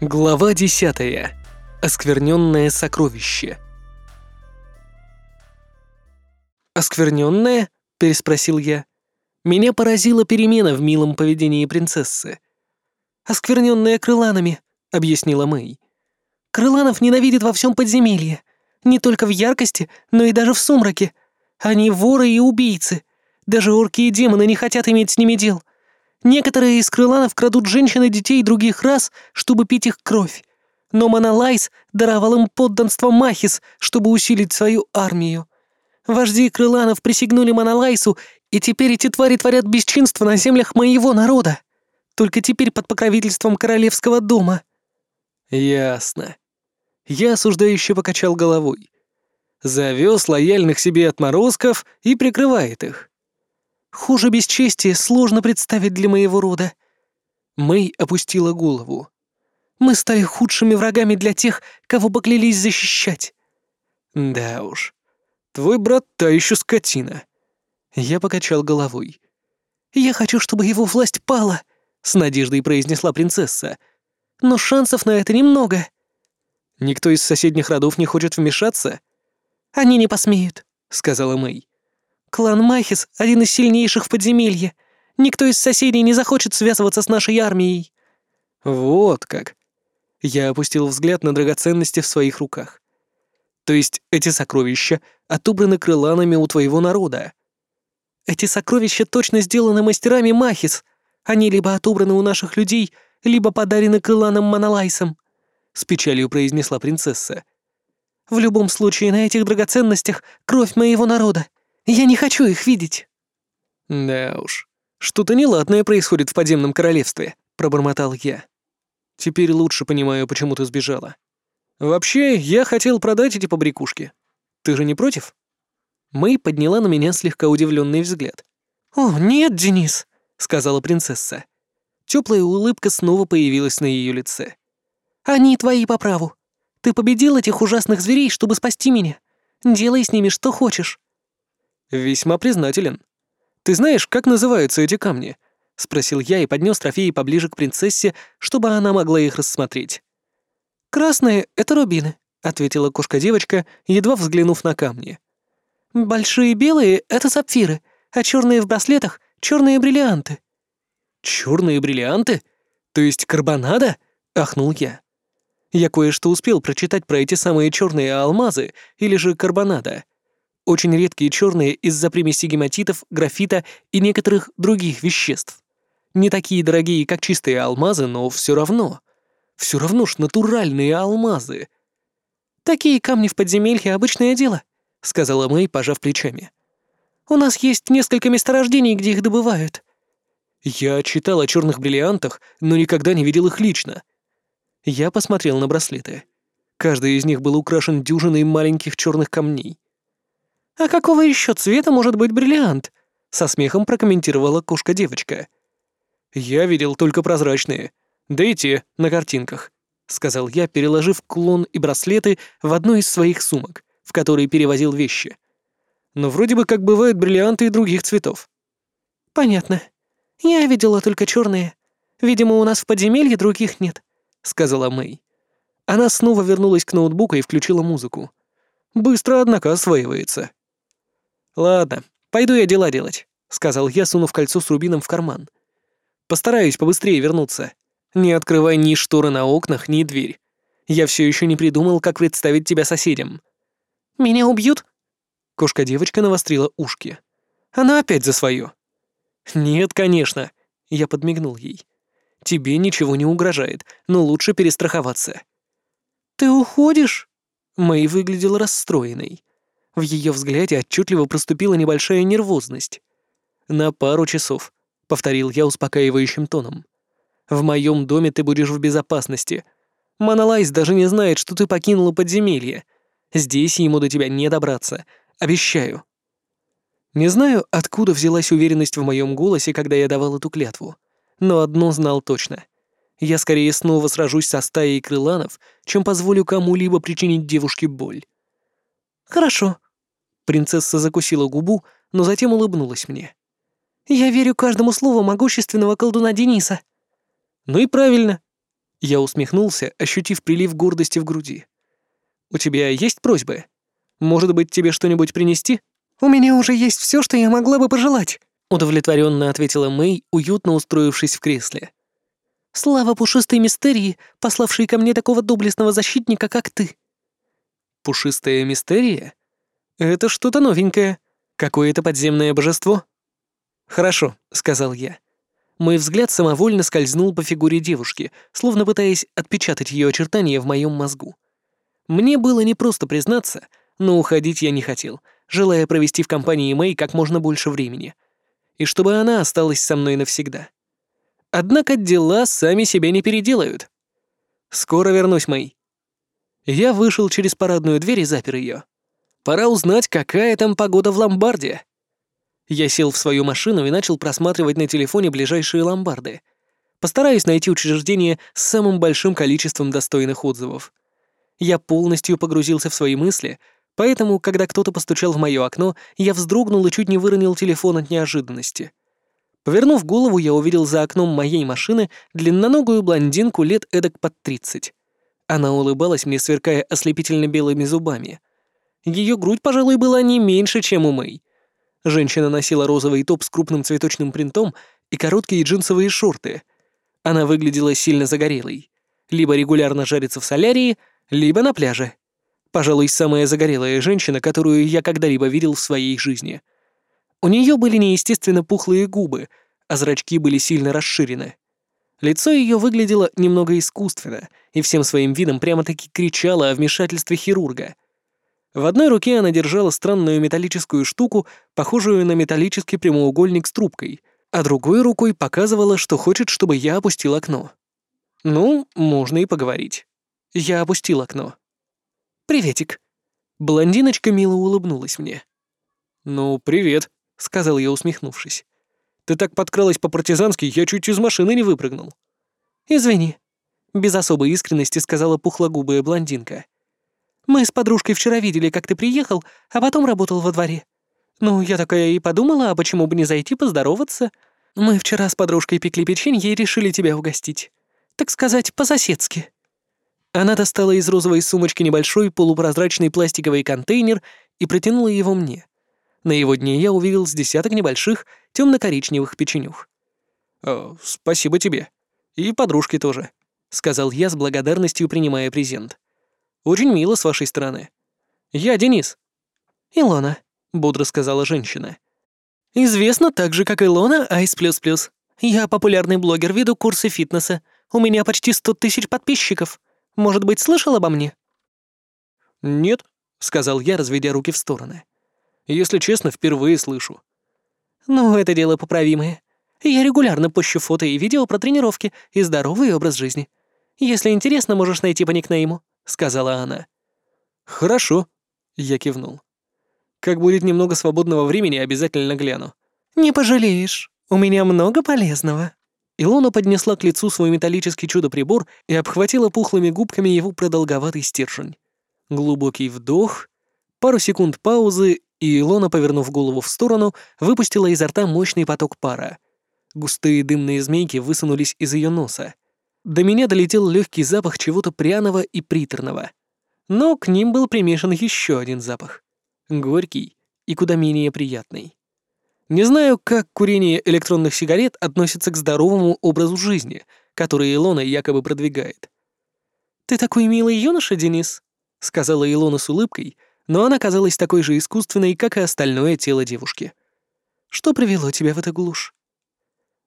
Глава десятая. Оскверненное сокровище. «Оскверненное?» — переспросил я. Меня поразила перемена в милом поведении принцессы. «Оскверненное крыланами», — объяснила Мэй. «Крыланов ненавидят во всем подземелье. Не только в яркости, но и даже в сумраке. Они воры и убийцы. Даже орки и демоны не хотят иметь с ними дел. Некоторые из крыланов крадут женщин и детей других рас, чтобы пить их кровь. Но Монолайс даровал им подданство Махис, чтобы усилить свою армию. Вожди крыланов присягнули Монолайсу, и теперь эти твари творят бесчинство на землях моего народа. Только теперь под покровительством королевского дома». «Ясно». Я осуждающе покачал головой. Завез лояльных себе отморозков и прикрывает их. Хуже бесчестия сложно представить для моего рода. Мэй опустила голову. Мы стали худшими врагами для тех, кого поклялись защищать. Да уж. Твой брат та еще скотина. Я покачал головой. Я хочу, чтобы его власть пала, с надеждой произнесла принцесса. Но шансов на это немного. Никто из соседних родов не хочет вмешаться? Они не посмеют, сказала Мэй. Клан Махис — один из сильнейших в подземелье. Никто из соседей не захочет связываться с нашей армией». «Вот как». Я опустил взгляд на драгоценности в своих руках. «То есть эти сокровища отобраны крыланами у твоего народа?» «Эти сокровища точно сделаны мастерами Махис. Они либо отобраны у наших людей, либо подарены крыланам Монолайсом», — с печалью произнесла принцесса. «В любом случае, на этих драгоценностях кровь моего народа. Я не хочу их видеть!» «Да уж, что-то неладное происходит в подземном королевстве», — пробормотал я. «Теперь лучше понимаю, почему ты сбежала. Вообще, я хотел продать эти побрякушки. Ты же не против?» Мэй подняла на меня слегка удивленный взгляд. «О, нет, Денис», — сказала принцесса. Теплая улыбка снова появилась на ее лице. «Они твои по праву. Ты победил этих ужасных зверей, чтобы спасти меня. Делай с ними что хочешь. «Весьма признателен. Ты знаешь, как называются эти камни?» — спросил я и поднес трофеи поближе к принцессе, чтобы она могла их рассмотреть. «Красные — это рубины», — ответила кошка-девочка, едва взглянув на камни. «Большие белые — это сапфиры, а черные в браслетах — черные бриллианты». «Черные бриллианты? То есть карбонада?» — ахнул я. Я кое-что успел прочитать про эти самые черные алмазы или же карбонада очень редкие черные из-за примеси гематитов, графита и некоторых других веществ. Не такие дорогие, как чистые алмазы, но все равно. Все равно ж натуральные алмазы. «Такие камни в подземелье — обычное дело», — сказала Мэй, пожав плечами. «У нас есть несколько месторождений, где их добывают». Я читал о черных бриллиантах, но никогда не видел их лично. Я посмотрел на браслеты. Каждый из них был украшен дюжиной маленьких черных камней. «А какого еще цвета может быть бриллиант?» — со смехом прокомментировала кошка-девочка. «Я видел только прозрачные. Да и те на картинках», — сказал я, переложив кулон и браслеты в одну из своих сумок, в которые перевозил вещи. «Но вроде бы как бывают бриллианты и других цветов». «Понятно. Я видела только черные. Видимо, у нас в подземелье других нет», — сказала Мэй. Она снова вернулась к ноутбуку и включила музыку. Быстро, однако, осваивается. «Ладно, пойду я дела делать», — сказал я, сунув кольцо с рубином в карман. «Постараюсь побыстрее вернуться. Не открывай ни шторы на окнах, ни дверь. Я все еще не придумал, как представить тебя соседям». «Меня убьют?» Кошка-девочка навострила ушки. «Она опять за свое». «Нет, конечно», — я подмигнул ей. «Тебе ничего не угрожает, но лучше перестраховаться». «Ты уходишь?» Мэй выглядела расстроенной. В ее взгляде отчетливо проступила небольшая нервозность. «На пару часов», — повторил я успокаивающим тоном. «В моем доме ты будешь в безопасности. Монолайз даже не знает, что ты покинула подземелье. Здесь ему до тебя не добраться. Обещаю». Не знаю, откуда взялась уверенность в моем голосе, когда я давал эту клятву. Но одно знал точно. Я скорее снова сражусь со стаей крыланов, чем позволю кому-либо причинить девушке боль. «Хорошо», Принцесса закусила губу, но затем улыбнулась мне. «Я верю каждому слову могущественного колдуна Дениса». «Ну и правильно». Я усмехнулся, ощутив прилив гордости в груди. «У тебя есть просьбы? Может быть, тебе что-нибудь принести?» «У меня уже есть все, что я могла бы пожелать», — удовлетворенно ответила Мэй, уютно устроившись в кресле. «Слава пушистой мистерии, пославшей ко мне такого доблестного защитника, как ты». «Пушистая мистерия? Это что-то новенькое. Какое-то подземное божество?» «Хорошо», — сказал я. Мой взгляд самовольно скользнул по фигуре девушки, словно пытаясь отпечатать ее очертания в моем мозгу. Мне было не просто признаться, но уходить я не хотел, желая провести в компании Мэй как можно больше времени. И чтобы она осталась со мной навсегда. Однако дела сами себя не переделают. Скоро вернусь, Мэй. Я вышел через парадную дверь и запер ее. Пора узнать, какая там погода в ломбарде. Я сел в свою машину и начал просматривать на телефоне ближайшие ломбарды. Постараюсь найти учреждение с самым большим количеством достойных отзывов. Я полностью погрузился в свои мысли, поэтому, когда кто-то постучал в мое окно, я вздрогнул и чуть не выронил телефон от неожиданности. Повернув голову, я увидел за окном моей машины длинноногую блондинку лет эдак под тридцать. Она улыбалась мне, сверкая ослепительно белыми зубами. Ее грудь, пожалуй, была не меньше, чем у Мэй. Женщина носила розовый топ с крупным цветочным принтом и короткие джинсовые шорты. Она выглядела сильно загорелой. Либо регулярно жарится в солярии, либо на пляже. Пожалуй, самая загорелая женщина, которую я когда-либо видел в своей жизни. У нее были неестественно пухлые губы, а зрачки были сильно расширены. Лицо ее выглядело немного искусственно и всем своим видом прямо-таки кричало о вмешательстве хирурга — в одной руке она держала странную металлическую штуку, похожую на металлический прямоугольник с трубкой, а другой рукой показывала, что хочет, чтобы я опустил окно. Ну, можно и поговорить. Я опустил окно. «Приветик». Блондиночка мило улыбнулась мне. «Ну, привет», — сказал я, усмехнувшись. «Ты так подкралась по-партизански, я чуть из машины не выпрыгнул». «Извини», — без особой искренности сказала пухлогубая блондинка. Мы с подружкой вчера видели, как ты приехал, а потом работал во дворе. Ну, я такая и подумала, а почему бы не зайти поздороваться? Мы вчера с подружкой пекли печенье и решили тебя угостить. Так сказать, по-соседски». Она достала из розовой сумочки небольшой полупрозрачный пластиковый контейнер и протянула его мне. На его дне я увидел с десяток небольших темно-коричневых печенюх. «О, спасибо тебе. И подружке тоже», — сказал я с благодарностью, принимая презент. Очень мило с вашей стороны. Я Денис». «Илона», — бодро сказала женщина. «Известно так же, как Илона Айс Плюс Плюс. Я популярный блогер, веду курсы фитнеса. У меня почти сто тысяч подписчиков. Может быть, слышал обо мне?» «Нет», — сказал я, разведя руки в стороны. «Если честно, впервые слышу». «Ну, это дело поправимое. Я регулярно пощу фото и видео про тренировки и здоровый образ жизни. Если интересно, можешь найти по никнейму. — сказала она. «Хорошо», — я кивнул. «Как будет немного свободного времени, обязательно гляну». «Не пожалеешь. У меня много полезного». Илона поднесла к лицу свой металлический чудо-прибор и обхватила пухлыми губками его продолговатый стержень. Глубокий вдох, пару секунд паузы, и Илона, повернув голову в сторону, выпустила изо рта мощный поток пара. Густые дымные змейки высунулись из ее носа. До меня долетел легкий запах чего-то пряного и приторного. Но к ним был примешан еще один запах. Горький и куда менее приятный. Не знаю, как курение электронных сигарет относится к здоровому образу жизни, который Илона якобы продвигает. «Ты такой милый юноша, Денис», — сказала Илона с улыбкой, но она казалась такой же искусственной, как и остальное тело девушки. «Что привело тебя в эту глушь?»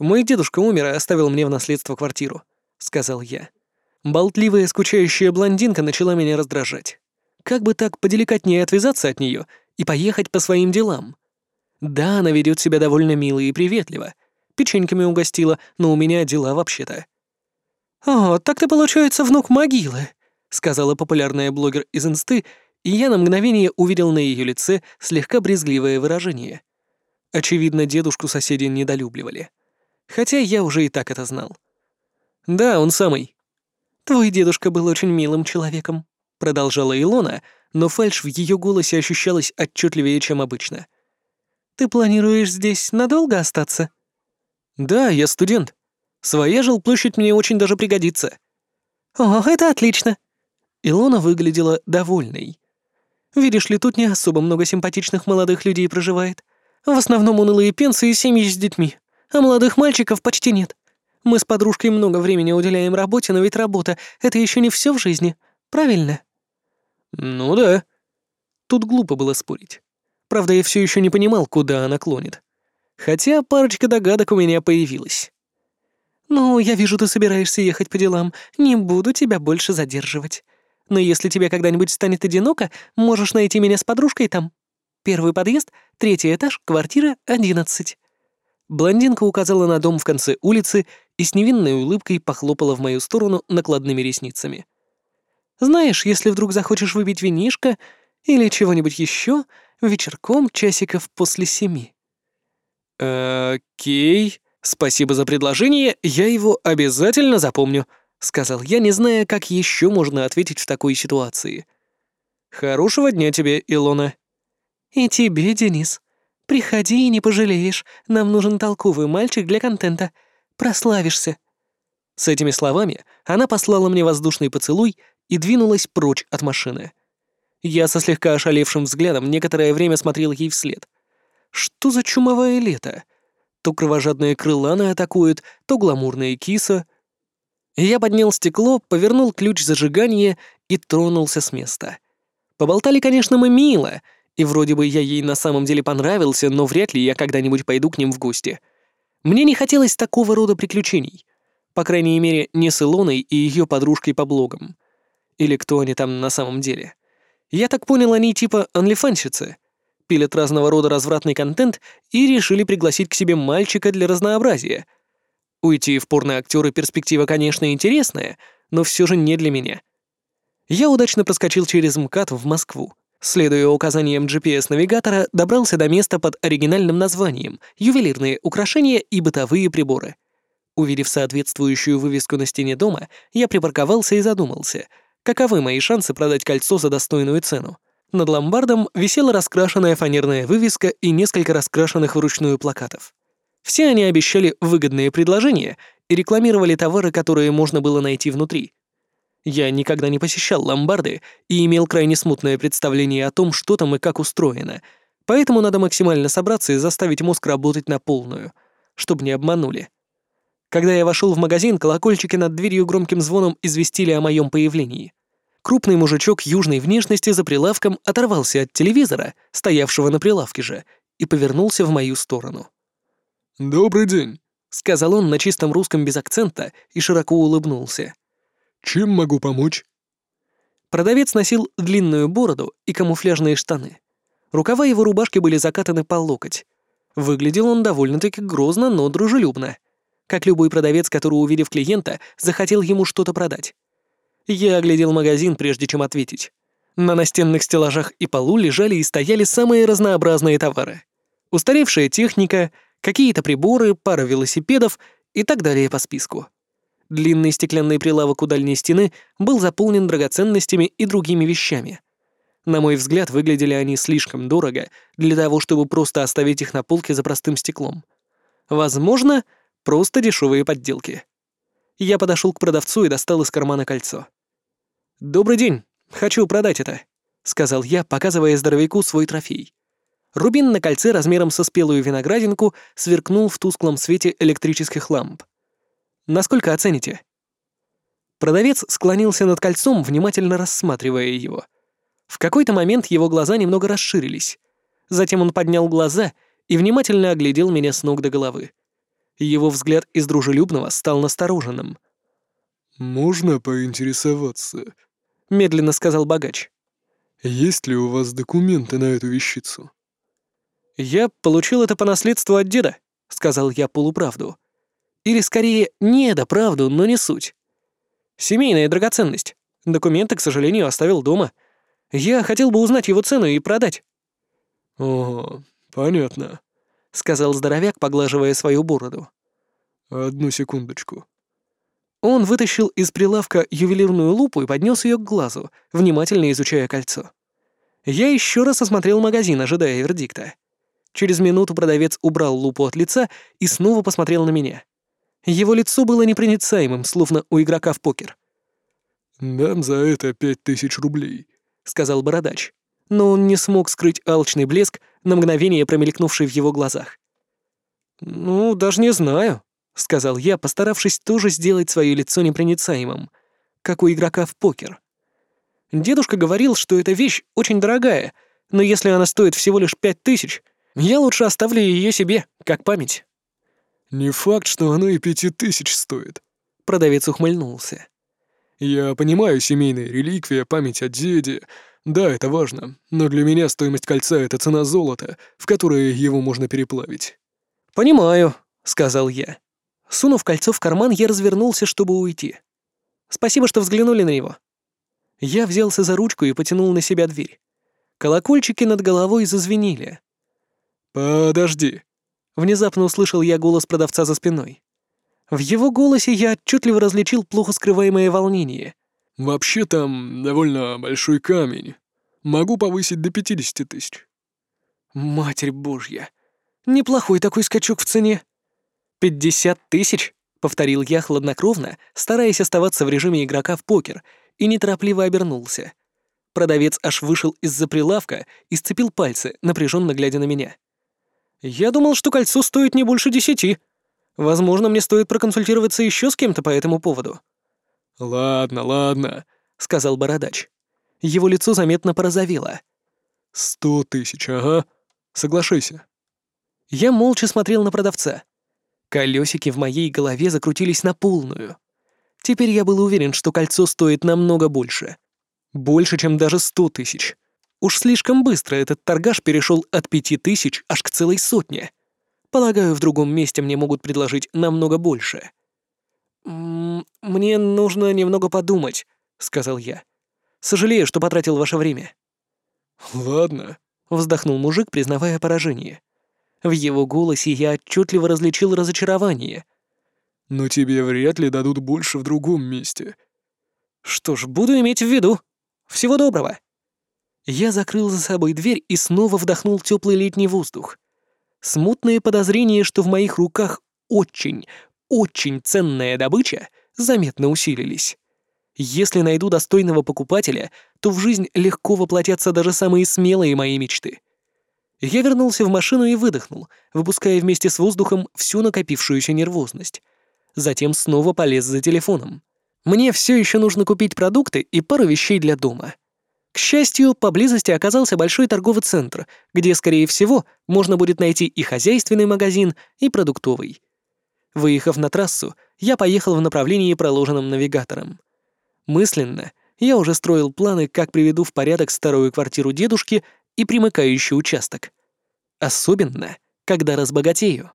Мой дедушка умер и оставил мне в наследство квартиру сказал я. Болтливая, скучающая блондинка начала меня раздражать. Как бы так поделикатнее отвязаться от нее и поехать по своим делам? Да, она ведет себя довольно мило и приветливо. Печеньками угостила, но у меня дела вообще-то. «О, так ты, получается, внук могилы», — сказала популярная блогер из Инсты, и я на мгновение увидел на ее лице слегка брезгливое выражение. Очевидно, дедушку соседи недолюбливали. Хотя я уже и так это знал. «Да, он самый». «Твой дедушка был очень милым человеком», — продолжала Илона, но фальшь в ее голосе ощущалась отчетливее, чем обычно. «Ты планируешь здесь надолго остаться?» «Да, я студент. Своя жилплощадь мне очень даже пригодится». «О, это отлично!» Илона выглядела довольной. «Видишь ли, тут не особо много симпатичных молодых людей проживает. В основном унылые пенсии и семьи с детьми, а молодых мальчиков почти нет. Мы с подружкой много времени уделяем работе, но ведь работа — это еще не все в жизни, правильно?» «Ну да». Тут глупо было спорить. Правда, я все еще не понимал, куда она клонит. Хотя парочка догадок у меня появилась. «Ну, я вижу, ты собираешься ехать по делам. Не буду тебя больше задерживать. Но если тебе когда-нибудь станет одиноко, можешь найти меня с подружкой там. Первый подъезд, третий этаж, квартира 11». Блондинка указала на дом в конце улицы и с невинной улыбкой похлопала в мою сторону накладными ресницами. «Знаешь, если вдруг захочешь выпить винишко или чего-нибудь еще, вечерком часиков после семи». «Окей», «Спасибо за предложение, я его обязательно запомню», — сказал я, не зная, как еще можно ответить в такой ситуации. «Хорошего дня тебе, Илона». «И тебе, Денис. Приходи и не пожалеешь. Нам нужен толковый мальчик для контента. Прославишься». С этими словами она послала мне воздушный поцелуй и двинулась прочь от машины. Я со слегка ошалевшим взглядом некоторое время смотрел ей вслед. Что за чумовое лето? То кровожадные крыланы атакуют, то гламурные киса. Я поднял стекло, повернул ключ зажигания и тронулся с места. Поболтали, конечно, мы мило, и вроде бы я ей на самом деле понравился, но вряд ли я когда-нибудь пойду к ним в гости. Мне не хотелось такого рода приключений. По крайней мере, не с Илоной и ее подружкой по блогам. Или кто они там на самом деле. Я так понял, они типа анлифанщицы — пилят разного рода развратный контент и решили пригласить к себе мальчика для разнообразия. Уйти в порно-актеры перспектива, конечно, интересная, но все же не для меня. Я удачно проскочил через МКАД в Москву. Следуя указаниям GPS-навигатора, добрался до места под оригинальным названием «Ювелирные украшения и бытовые приборы». Увидев соответствующую вывеску на стене дома, я припарковался и задумался, каковы мои шансы продать кольцо за достойную цену. Над ломбардом висела раскрашенная фанерная вывеска и несколько раскрашенных вручную плакатов. Все они обещали выгодные предложения и рекламировали товары, которые можно было найти внутри. Я никогда не посещал ломбарды и имел крайне смутное представление о том, что там и как устроено, поэтому надо максимально собраться и заставить мозг работать на полную, чтобы не обманули. Когда я вошел в магазин, колокольчики над дверью громким звоном известили о моем появлении. Крупный мужичок южной внешности за прилавком оторвался от телевизора, стоявшего на прилавке же, и повернулся в мою сторону. «Добрый день», — сказал он на чистом русском без акцента и широко улыбнулся. «Чем могу помочь?» Продавец носил длинную бороду и камуфляжные штаны. Рукава его рубашки были закатаны по локоть. Выглядел он довольно-таки грозно, но дружелюбно. Как любой продавец, который, увидев клиента, захотел ему что-то продать. Я оглядел магазин, прежде чем ответить. На настенных стеллажах и полу лежали и стояли самые разнообразные товары. Устаревшая техника, какие-то приборы, пара велосипедов и так далее по списку. Длинный стеклянный прилавок у дальней стены был заполнен драгоценностями и другими вещами. На мой взгляд, выглядели они слишком дорого для того, чтобы просто оставить их на полке за простым стеклом. Возможно, просто дешевые подделки. Я подошел к продавцу и достал из кармана кольцо. «Добрый день. Хочу продать это», — сказал я, показывая здоровяку свой трофей. Рубин на кольце размером со спелую виноградинку сверкнул в тусклом свете электрических ламп. «Насколько оцените?» Продавец склонился над кольцом, внимательно рассматривая его. В какой-то момент его глаза немного расширились. Затем он поднял глаза и внимательно оглядел меня с ног до головы. Его взгляд из дружелюбного стал настороженным. «Можно поинтересоваться?» медленно сказал богач. «Есть ли у вас документы на эту вещицу?» «Я получил это по наследству от деда», — сказал я полуправду. Или скорее, не да правду, но не суть. Семейная драгоценность. Документы, к сожалению, оставил дома. Я хотел бы узнать его цену и продать. «О, понятно», — сказал здоровяк, поглаживая свою бороду. «Одну секундочку». Он вытащил из прилавка ювелирную лупу и поднес ее к глазу, внимательно изучая кольцо. Я еще раз осмотрел магазин, ожидая вердикта. Через минуту продавец убрал лупу от лица и снова посмотрел на меня. Его лицо было непроницаемым, словно у игрока в покер. «Дам за это пять тысяч рублей», — сказал бородач. Но он не смог скрыть алчный блеск, на мгновение промелькнувший в его глазах. «Ну, даже не знаю», — сказал я, постаравшись тоже сделать свое лицо непроницаемым, как у игрока в покер. Дедушка говорил, что эта вещь очень дорогая, но если она стоит всего лишь пять тысяч, я лучше оставлю ее себе, как память. «Не факт, что оно и пяти тысяч стоит», — продавец ухмыльнулся. «Я понимаю, семейная реликвия, память о деде. Да, это важно, но для меня стоимость кольца — это цена золота, в которое его можно переплавить». «Понимаю», — сказал я. Сунув кольцо в карман, я развернулся, чтобы уйти. «Спасибо, что взглянули на него». Я взялся за ручку и потянул на себя дверь. Колокольчики над головой зазвенели. «Подожди», — внезапно услышал я голос продавца за спиной. В его голосе я отчетливо различил плохо скрываемое волнение. «Вообще там довольно большой камень. Могу повысить до пятидесяти тысяч». «Матерь божья! Неплохой такой скачок в цене!» «Пятьдесят тысяч?» — повторил я хладнокровно, стараясь оставаться в режиме игрока в покер, и неторопливо обернулся. Продавец аж вышел из-за прилавка и сцепил пальцы, напряженно глядя на меня. «Я думал, что кольцо стоит не больше десяти. Возможно, мне стоит проконсультироваться еще с кем-то по этому поводу». «Ладно, ладно», — сказал бородач. Его лицо заметно порозовело. «Сто тысяч, ага. Соглашайся». Я молча смотрел на продавца. Колесики в моей голове закрутились на полную. Теперь я был уверен, что кольцо стоит намного больше. Больше, чем даже сто тысяч. Уж слишком быстро этот торгаш перешел от пяти тысяч аж к целой сотне. Полагаю, в другом месте мне могут предложить намного больше. «Мне нужно немного подумать», — сказал я. «Сожалею, что потратил ваше время». «Ладно», — вздохнул мужик, признавая поражение. В его голосе я отчетливо различил разочарование. «Но тебе вряд ли дадут больше в другом месте». «Что ж, буду иметь в виду. Всего доброго». Я закрыл за собой дверь и снова вдохнул теплый летний воздух. Смутные подозрения, что в моих руках очень, очень ценная добыча, заметно усилились. Если найду достойного покупателя, то в жизнь легко воплотятся даже самые смелые мои мечты. Я вернулся в машину и выдохнул, выпуская вместе с воздухом всю накопившуюся нервозность. Затем снова полез за телефоном. Мне все еще нужно купить продукты и пару вещей для дома. К счастью, поблизости оказался большой торговый центр, где, скорее всего, можно будет найти и хозяйственный магазин, и продуктовый. Выехав на трассу, я поехал в направлении, проложенном навигатором. Мысленно я уже строил планы, как приведу в порядок старую квартиру дедушки и примыкающий участок. Особенно, когда разбогатею.